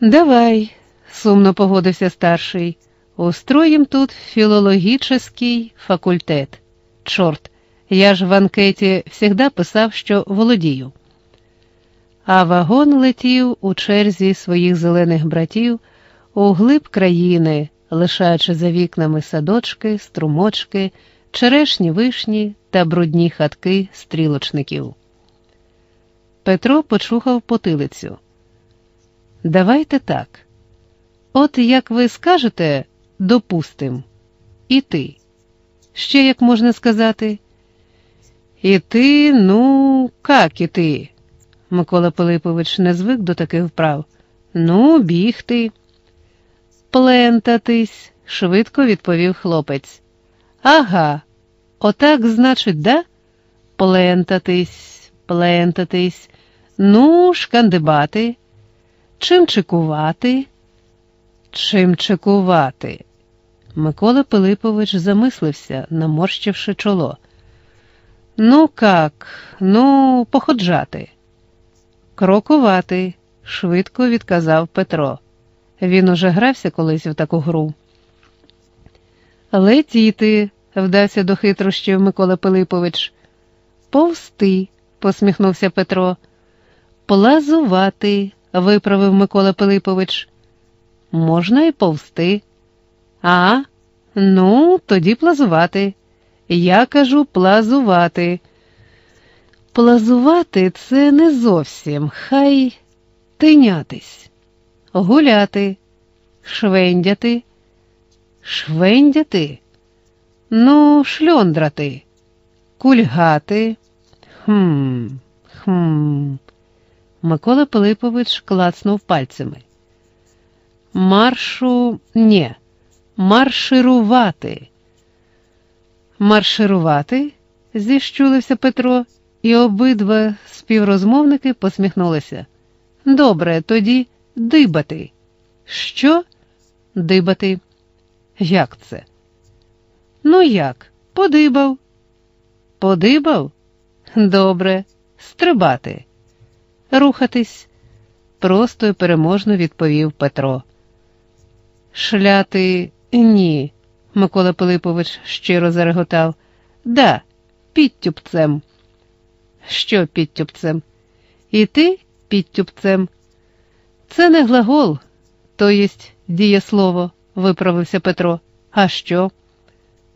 Давай, сумно погодився старший. Устроїм тут філологічний факультет. Чорт, я ж в анкеті завжди писав, що володію. А вагон летів у черзі своїх зелених братів у глиб країни, лишаючи за вікнами садочки, струмочки, черешні вишні та брудні хатки стрілочників. Петро почухав потилицю. Давайте так. От як ви скажете, допустим, і ти. Ще як можна сказати? І ти, ну, как і ти? Микола Пилипович не звик до таких вправ. Ну, бігти. Плентатись, швидко відповів хлопець. Ага, отак, значить, да? Плентатись, плентатись, ну, шкандибати. Чим чекувати? Чим чекувати? Микола Пилипович замислився, наморщивши чоло. Ну, как, ну, походжати. Крокувати, швидко відказав Петро. Він уже грався колись в таку гру. Летіти, вдався до хитрощів Микола Пилипович. Повсти, посміхнувся Петро. Плазувати, виправив Микола Пилипович. Можна і повсти. А, ну, тоді плазувати. Я кажу плазувати. Плазувати це не зовсім, хай тинятись, гуляти, швендяти, швендяти, ну, шльондрати, кульгати. Хм, хм. Микола Пилипович клацнув пальцями. Маршу ні, марширувати. Марширувати? зіщулився Петро, і обидва співрозмовники посміхнулися. Добре, тоді дибати. Що? Дибати? Як це? Ну як? Подибав. Подибав? Добре, стрибати, рухатись, просто і переможно відповів Петро. Шляти ні, Микола Пилипович щиро зареготав. Да, підтюпцем. Що підтюпцем? І ти підтюпцем? Це не глагол, то єсть дієслово, виправився Петро. А що?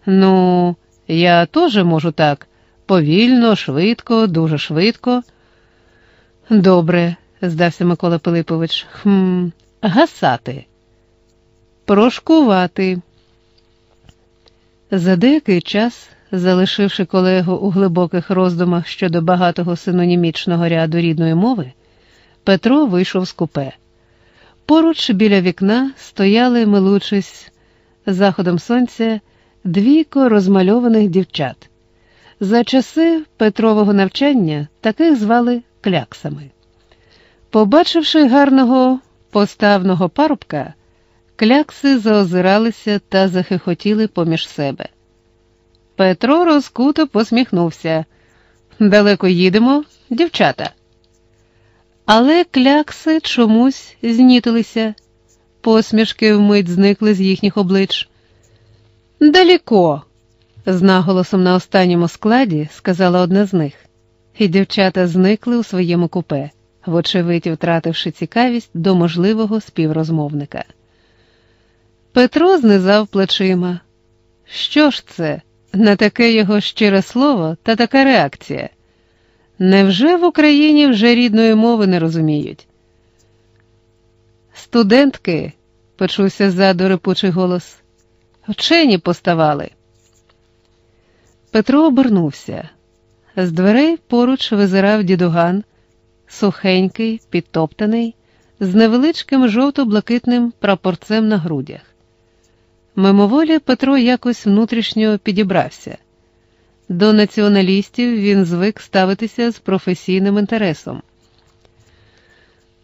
Ну, я теж можу так. Повільно, швидко, дуже швидко. Добре, здався Микола Пилипович. Хм, гасати, прошкувати. За деякий час, залишивши колегу у глибоких роздумах щодо багатого синонімічного ряду рідної мови, Петро вийшов з купе. Поруч біля вікна стояли, милучись заходом сонця, двійко розмальованих дівчат. За часи Петрового навчання таких звали кляксами. Побачивши гарного поставного парубка, клякси заозиралися та захихотіли поміж себе. Петро розкуто посміхнувся. Далеко їдемо, дівчата. Але клякси чомусь знітилися, посмішки вмить зникли з їхніх облич. Далеко, з наголосом на останньому складі сказала одна з них, і дівчата зникли у своєму купе, вочевидь втративши цікавість до можливого співрозмовника. Петро знизав плечима. Що ж це, на таке його щире слово та така реакція? Невже в Україні вже рідної мови не розуміють? Студентки, почувся ззаду репучий голос, вчені поставали. Петро обернувся. З дверей поруч визирав дідуган, сухенький, підтоптаний, з невеличким жовто-блакитним прапорцем на грудях. Мимоволі Петро якось внутрішньо підібрався. До націоналістів він звик ставитися з професійним інтересом.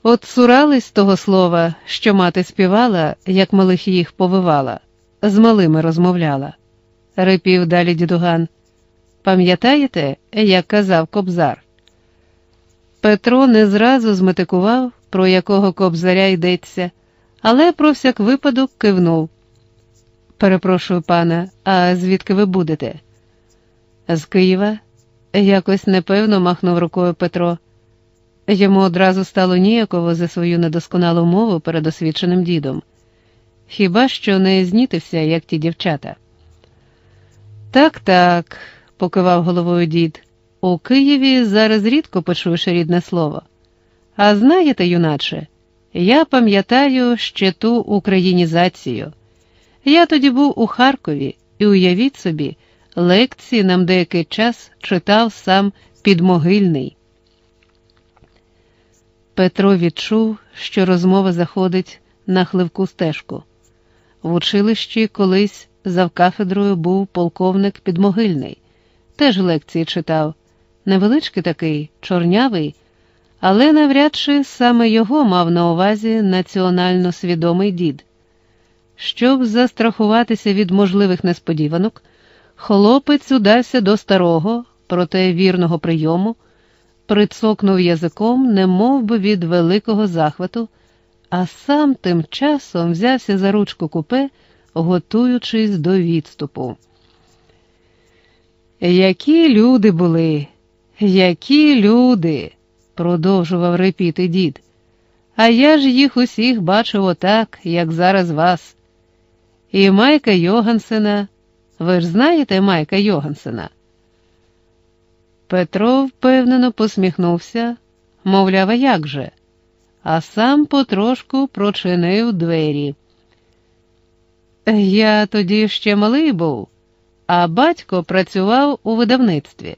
От цурались того слова, що мати співала, як малих їх повивала, з малими розмовляла. Рипів далі дідуган. Пам'ятаєте, як казав кобзар? Петро не зразу зметикував, про якого кобзаря йдеться, але про всяк випадок кивнув. Перепрошую, пане, а звідки ви будете? З Києва, якось непевно махнув рукою Петро. Йому одразу стало ніяково за свою недосконалу мову перед освіченим дідом. Хіба що не знітився, як ті дівчата? Так, так, покивав головою дід. У Києві зараз рідко почуєш рідне слово. А знаєте, юначе, я пам'ятаю ще ту українізацію. Я тоді був у Харкові і уявіть собі, лекції нам деякий час читав сам підмогильний. Петро відчув, що розмова заходить на хливку стежку. В училищі колись завкафедрою був полковник підмогильний, теж лекції читав, невеличкий такий, чорнявий, але навряд чи саме його мав на увазі національно свідомий дід. Щоб застрахуватися від можливих несподіванок, хлопець удався до старого, проте вірного прийому, прицокнув язиком, не би від великого захвату, а сам тим часом взявся за ручку купе, готуючись до відступу. Які люди були, які люди, продовжував репіти дід. А я ж їх усіх бачив отак, як зараз вас. І Майка Йогансена. Ви ж знаєте Майка Йогансена? Петро впевнено посміхнувся, мовляв, а як же, а сам потрошку прочинив двері. Я тоді ще малий був, а батько працював у видавництві.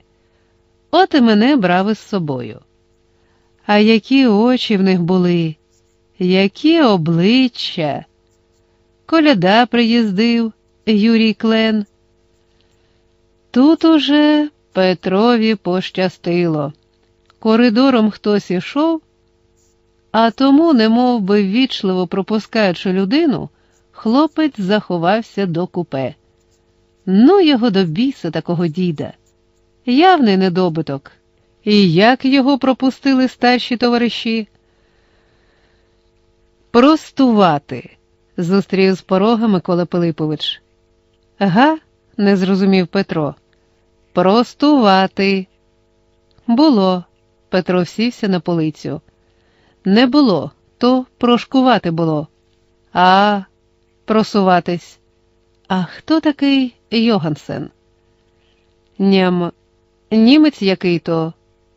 От і мене брав із собою. А які очі в них були, які обличчя. Коляда приїздив, Юрій Клен. Тут уже Петрові пощастило. Коридором хтось ішов, а тому, немов би ввічливо пропускаючи людину, хлопець заховався до купе. Ну, його до біса такого діда. Явний недобиток. І як його пропустили старші товариші? Простувати зустрів з порога Микола Пилипович. Га? не зрозумів Петро. Простувати. Було. Петро сівся на полицю. Не було, то прошкувати було. А, просуватись. А хто такий Йогансен? Ням, німець який то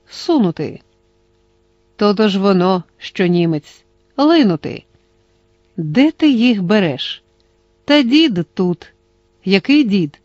сунути. То ж воно, що німець, линути. Де ти їх береш? Та дід тут. Який дід?